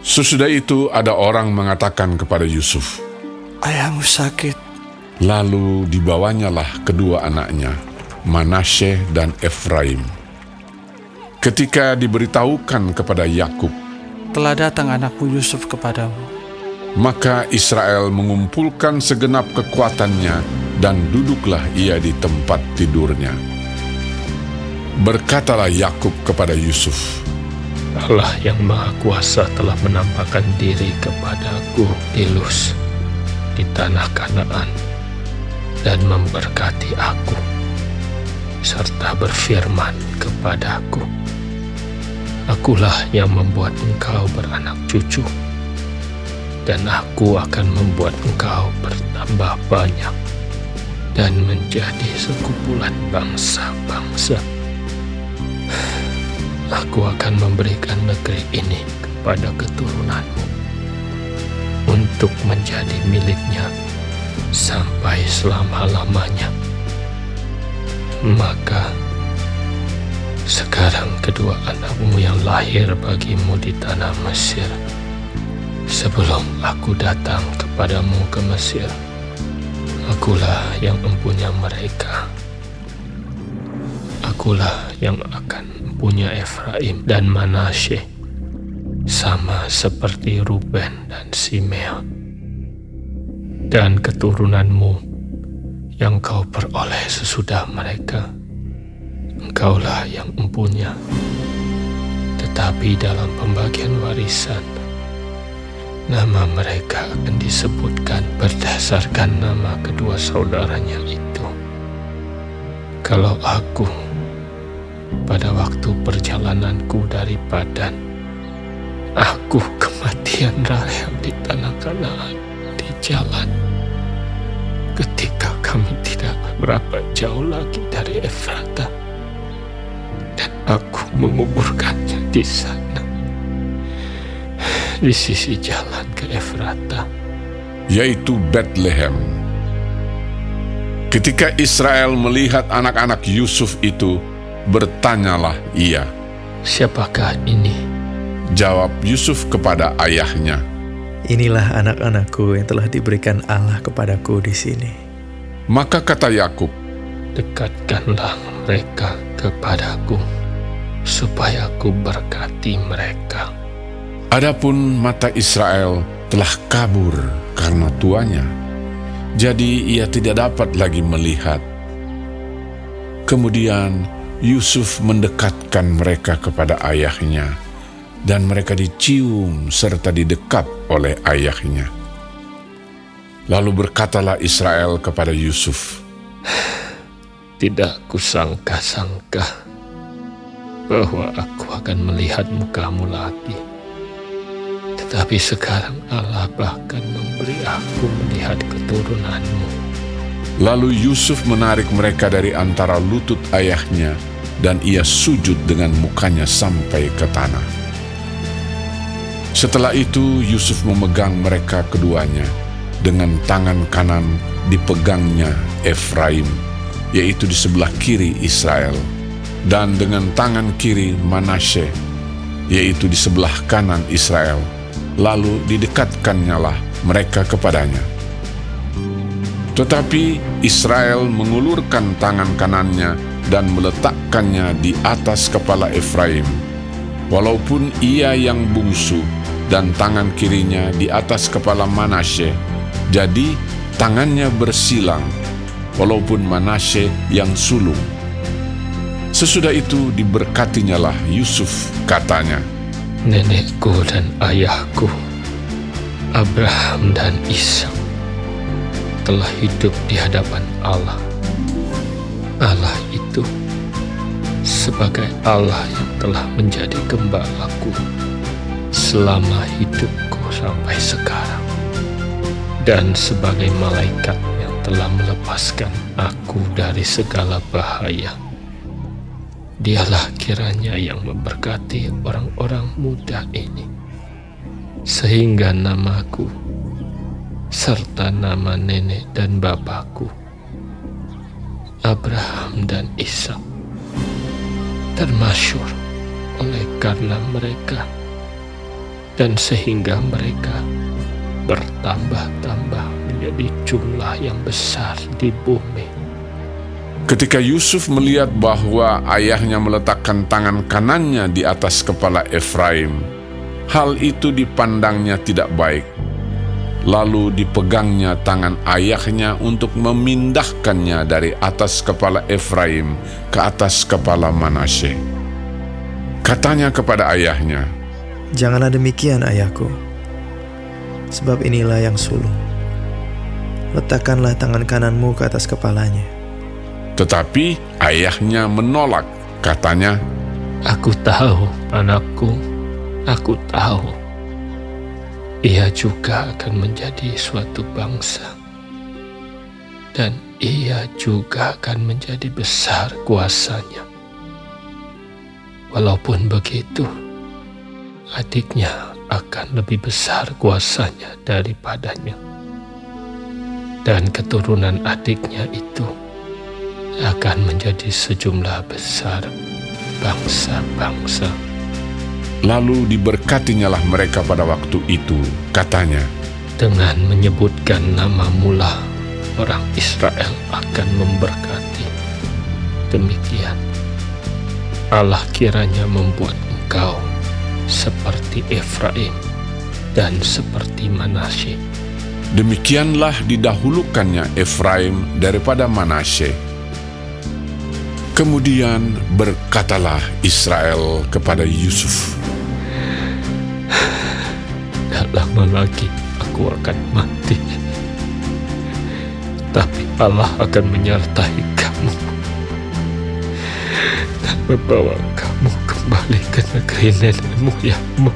Sesudah itu ada orang mengatakan kepada Yusuf, Ayahmu sakit. lalu dibawanyalah kedua anaknya, Manasye dan Efraim. Ketika diberitahukan kepada Yakub, Telah datang anakmu Yusuf kepadamu. maka Israel mengumpulkan segenap kekuatannya dan duduklah ia di tempat tidurnya. Berkatalah Yakub kepada Yusuf, Allah yang Maha Kuasa telah menampakkan diri kepadaku di Luz, di tanah Kanaan, dan memberkati aku, serta berfirman kepadaku, Akulah yang membuat engkau beranak cucu, dan aku akan membuat engkau bertambah banyak dan menjadi sekumpulan bangsa-bangsa. Aku akan memberikan negeri ini kepada keturunanmu untuk menjadi miliknya sampai selama-lamanya. Maka sekarang kedua anakmu yang lahir bagimu di tanah Mesir sebelum aku datang kepadamu ke Mesir akulah yang empunya mereka akulah yang akan punya Efraim dan Manasye sama seperti Ruben dan Simeon dan keturunanmu yang kau peroleh sesudah mereka engkaulah yang empunya. Tetapi dalam pembagian warisan nama mereka akan disebutkan berdasarkan nama kedua saudaranya itu. Kalau aku pada waktu perjalananku dari Padan. Aku kematian Rahel di tanah Kanaan di jalan. Ketika kami tidak berapa jauh lagi dari Efrata. Dan aku menguburkannya di sana. Di sisi jalan ke Efrata. yaitu Bethlehem. Ketika Israel melihat anak-anak Yusuf itu, bertanyalah ia. Siapakah ini? Jawab Yusuf kepada ayahnya, Inilah anak-anakku yang telah diberikan Allah kepadaku di sini. Maka kata Yakub, Dekatkanlah mereka kepadaku, supaya aku berkati mereka. Adapun mata Israel telah kabur karena tuanya, jadi ia tidak dapat lagi melihat. Kemudian Yusuf mendekatkan mereka kepada ayahnya, dan mereka dicium serta didekap oleh ayahnya. Lalu berkatalah Israel kepada Yusuf, Tidak kusangka-sangka bahwa aku akan melihat mukamu lagi. Tetapi sekarang Allah bahkan memberi aku melihat keturunanmu. Lalu Yusuf menarik mereka dari antara lutut ayahnya, dan ia sujud dengan mukanya sampai ke tanah. Setelah itu Yusuf memegang mereka keduanya, dengan tangan kanan dipegangnya Efraim, yaitu di sebelah kiri Israel, dan dengan tangan kiri Manasye, yaitu di sebelah kanan Israel. Lalu didekatkannyalah mereka kepadanya. Tetapi Israel mengulurkan tangan kanannya dan meletakkannya di atas kepala Efraim, walaupun ia yang bungsu dan tangan kirinya di atas kepala Manasye. Jadi tangannya bersilang, walaupun Manasye yang sulung. Sesudah itu diberkatinyalah Yusuf katanya, Nenekku dan ayahku, Abraham dan Ishak, telah hidup di hadapan Allah. Allah itu sebagai Allah yang telah menjadi gembalaku selama hidupku sampai sekarang. Dan sebagai malaikat yang telah melepaskan aku dari segala bahaya. Dialah kiranya yang memberkati orang-orang muda ini, sehingga namaku serta nama nenek dan bapakku, Abraham dan Ishak, termasyur oleh karena mereka dan sehingga mereka bertambah-tambah menjadi jumlah yang besar di bumi. Ketika Yusuf melihat bahwa ayahnya meletakkan tangan kanannya di atas kepala Efraim, hal itu dipandangnya tidak baik. Lalu dipegangnya tangan ayahnya untuk memindahkannya dari atas kepala Efraim ke atas kepala Manasye. Katanya kepada ayahnya, Janganlah demikian ayahku, sebab inilah yang sulung. Letakkanlah tangan kananmu ke atas kepalanya. tetapi ayahnya menolak. Katanya, Aku tahu, anakku, aku tahu. Ia juga akan menjadi suatu bangsa. Dan ia juga akan menjadi besar kuasanya. Walaupun begitu, adiknya akan lebih besar kuasanya daripadanya. Dan keturunan adiknya itu akan menjadi sejumlah besar bangsa-bangsa. Lalu diberkatinyalah mereka pada waktu itu. Katanya, Dengan menyebutkan nama mula, orang Israel akan memberkati. Demikian, Allah kiranya membuat engkau seperti Efraim dan seperti Manasye. Demikianlah didahulukannya Efraim daripada Manasye. Kemudian berkatalah Israel kepada Yusuf, Tak lama lagi aku akan mati. Tapi Allah akan menyertai kamu dan membawa kamu kembali ke negeri nenek moyangmu.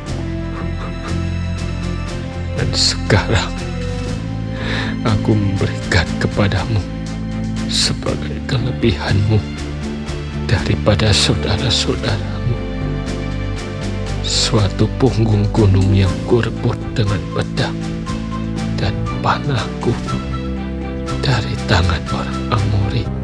Dan sekarang aku memberikan kepadamu sebagai kelebihanmu daripada saudara-saudaramu suatu punggung gunung yang kurebut dengan pedang dan panahku dari tangan orang Amun